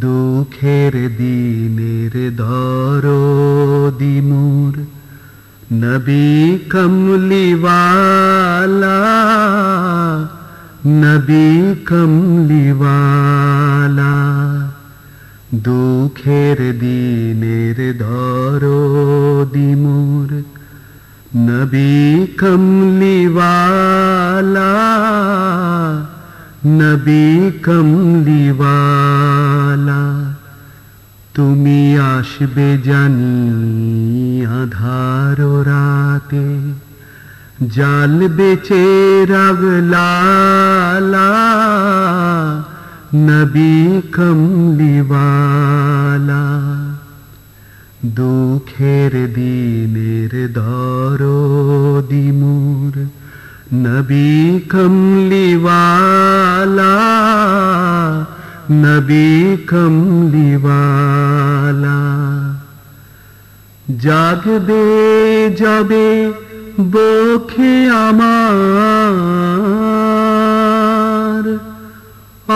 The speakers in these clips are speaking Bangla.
দুঃখের দিনের দরদিমুর নবী কমলিওয়ালা নবী কমলিওয়ালা দুঃখের দিনের দরদিমুর নবী কমলিওয়ালা নবী কমলিওয়ালা তুমি আসবে জানি আধার রাতে জাল বেচে রাগলালা নবী কমলিওয়ালা দুঃখের দিনের দরদিমুর নবী কমলিওয়ালা নবী কমলিওয়ালা জাগবে যাবে বখে আমার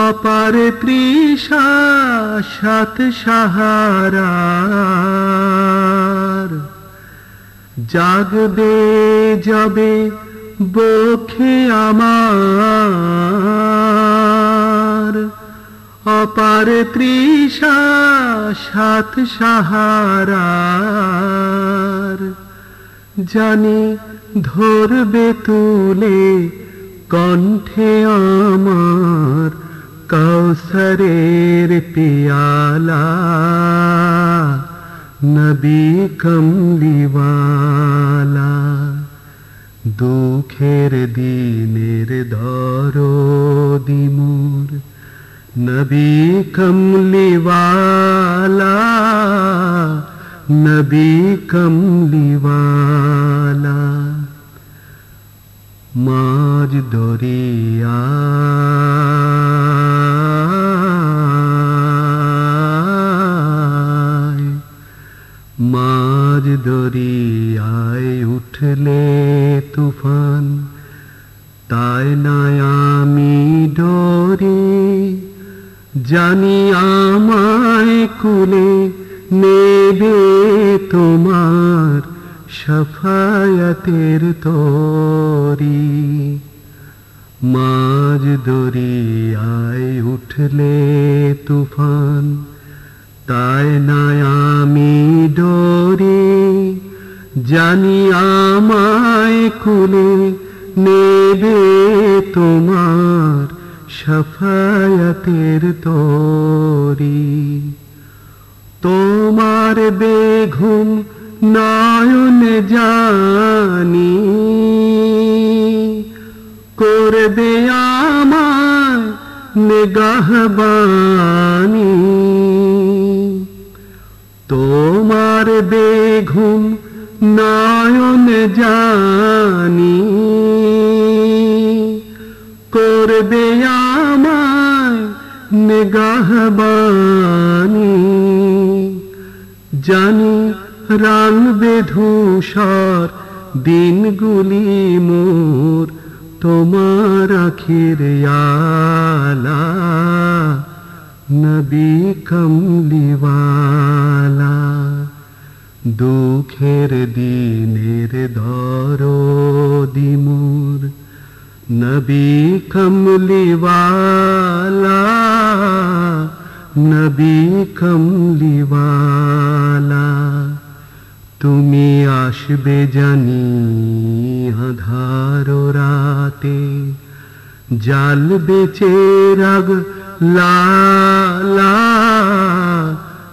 অপার তৃষা সাত সাহারার জাগবে যাবে বখে আমার অপার তৃষা সাত সাহারার। জানি ধরবে তুলে কণ্ঠে আমার কৌসরের পিয়ালা। নবী কমলিওয়ালা, দুঃখের দিনের নবী কমলিওয়ালা নবী কমলিওয়ালা মাঝ দরিয়া মাঝ দরিয়ায় উঠলে তুফান তাই না আমি ডরে জানি আমায় কুলে নেবে তোমার সফায়তের তরি। মাঝ দরিয়ায় উঠলে তুফান, তাই না আমি ডরে। জানি আমায় কুলে নেবে তোমার সফায়তের তরি। তোমার বেঘুম নয়ন জানি। করবে আমায় নিগাহবানি তোমার বেঘুম নয়ন জানি। নিগাহবানি জানি রানবে ধূসর দিনগুলি মোর, তোমার আখির নবী কমলিওয়ালা। দুঃখের দিনের দরদিমুর নবী কমলিওয়ালা। নবী কমলিওয়ালা তুমি আসবে জানি আধার রাতে জাল বেচে রাগ লালা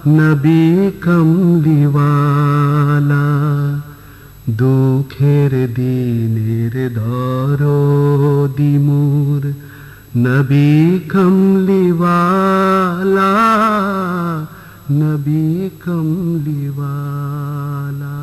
নবী কমলিওয়ালা দুঃখের দিনের نبی کملی والا نبی کملی والا